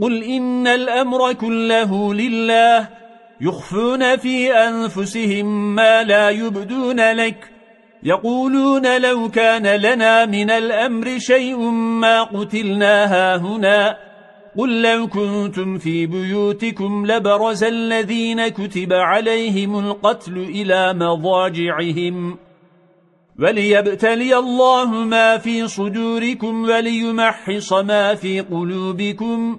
قل إن الأمر كله لله يخفون في أنفسهم ما لا يبدون لك يقولون لو كان لنا من الأمر شيء ما قتلنا هنا قل لو كنتم في بيوتكم لبرز الذين كتب عليهم القتل إلى مضاجعهم وليبتلي الله ما في صدوركم وليمحص ما في قلوبكم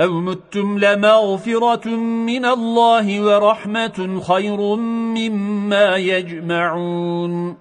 أو متم لمغفرة من الله ورحمة خير مما يجمعون